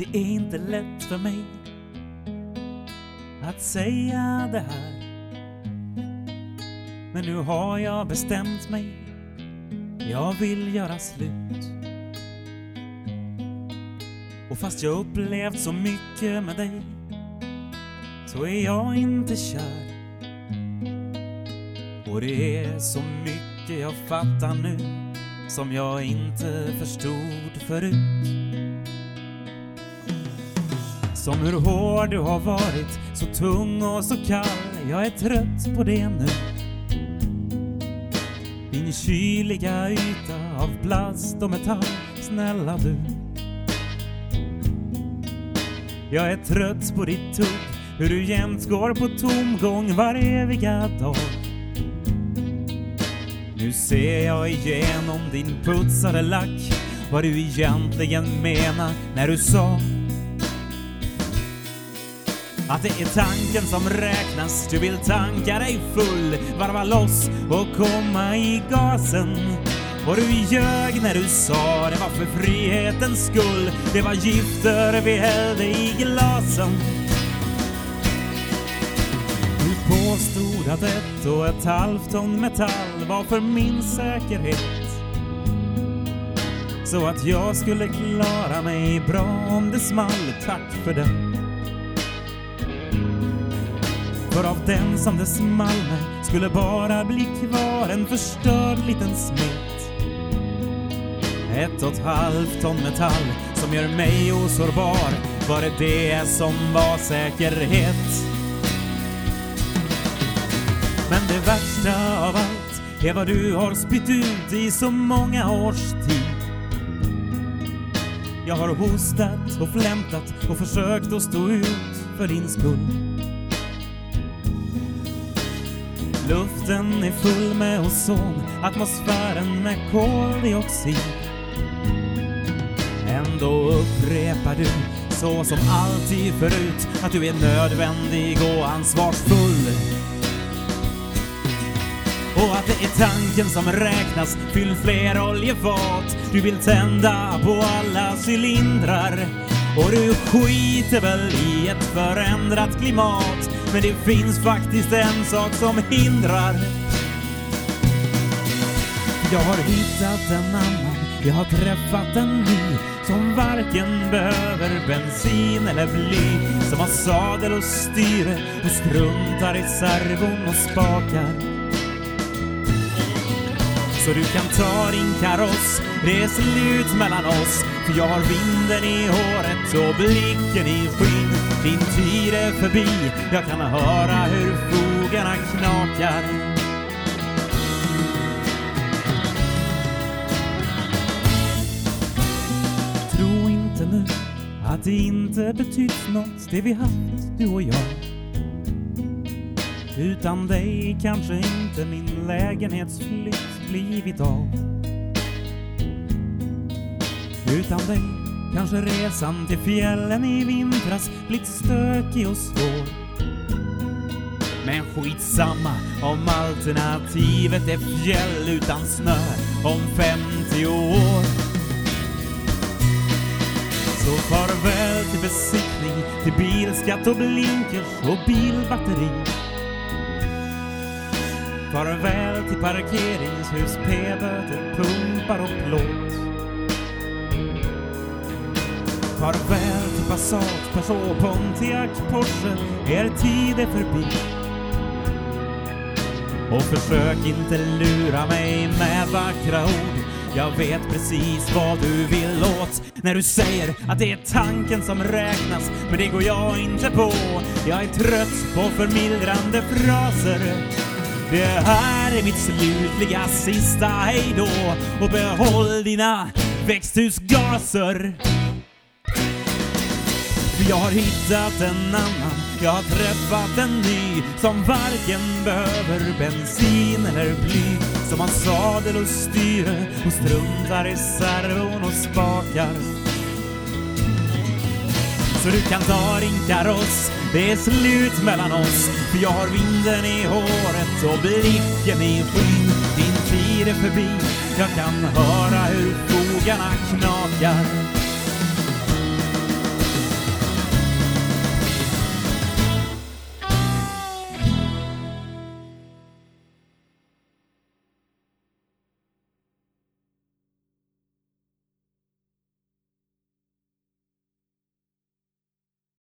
Det är inte lätt för mig att säga det här. Men nu har jag bestämt mig. Jag vill göra slut. Och fast jag upplevt så mycket med dig så är jag inte kär. Och det är så mycket jag fattar nu som jag inte förstod förut. Som hur hård du har varit, så tung och så kall. Jag är trött på det nu. Din kyliga yta av plast och metall, snälla du. Jag är trött på ditt tugg, hur du jämt går på tomgång var eviga dag. Nu ser jag igenom din putsade lack vad du egentligen menar när du sa att det är tanken som räknas, du vill tanka dig full, varva loss och komma i gasen. Och du ljög när du sa det var för frihetens skull, det var gifter vi hällde i glasen. Du påstod att ett och ett halvt ton metall var för min säkerhet. Så att jag skulle klara mig bra om det small, tack för det. För av den som det small skulle bara bli kvar en förstörd liten smet. Ett och ett halvt ton metall som gör mig osårbar, var det det som var säkerhet? Men det värsta av allt är vad du har spytt ut i så många års tid. Jag har hostat och flämtat och försökt att stå ut för din skull. Luften är full med ozon, atmosfären med koldioxid. Ändå upprepar du, så som alltid förut, att du är nödvändig och ansvarsfull. Och att det är tanken som räknas, fyll fler oljefat. Du vill tända på alla cylindrar. Och du skiter väl i ett förändrat klimat. Men det finns faktiskt en sak som hindrar. Jag har hittat en annan, jag har träffat en ny som varken behöver bensin eller bly. Som har sadel och styre och struntar i servon och spakar. Så du kan ta din kaross, det är slut mellan oss. För jag har vinden i håret och blicken i skinn. Din tid är förbi, jag kan höra hur fogarna knakar. Tro inte nu att det inte betytt något det vi haft, du och jag. Utan dig kanske inte min lägenhetsflytt blivit av. Utan dig kanske resan till fjällen i vintras blivit stökig och svår. Men skitsamma om alternativet är fjäll utan snö om 50 år. Så farväl till besiktning, till bilskatt och blinkers och bilbatteri. Farväl till parkeringshus, p-böter, pumpar och plåt. Farväl till Passat, Peugeot, Pontiac, Porsche, er tid är förbi. Och försök inte lura mig med vackra ord. Jag vet precis vad du vill åt när du säger att det är tanken som räknas, men det går jag inte på. Jag är trött på förmildrande fraser. Det här är mitt slutliga sista hejdå och behåll dina växthusgaser. För jag har hittat en annan, jag har träffat en ny som varken behöver bensin eller bly. Som har sadel och styre och struntar i servon och spakar. Så du kan ta din kaross, det är slut mellan oss. För jag har vinden i håret och blicken i skyn, Din tid är förbi, jag kan höra hur fogarna knakar.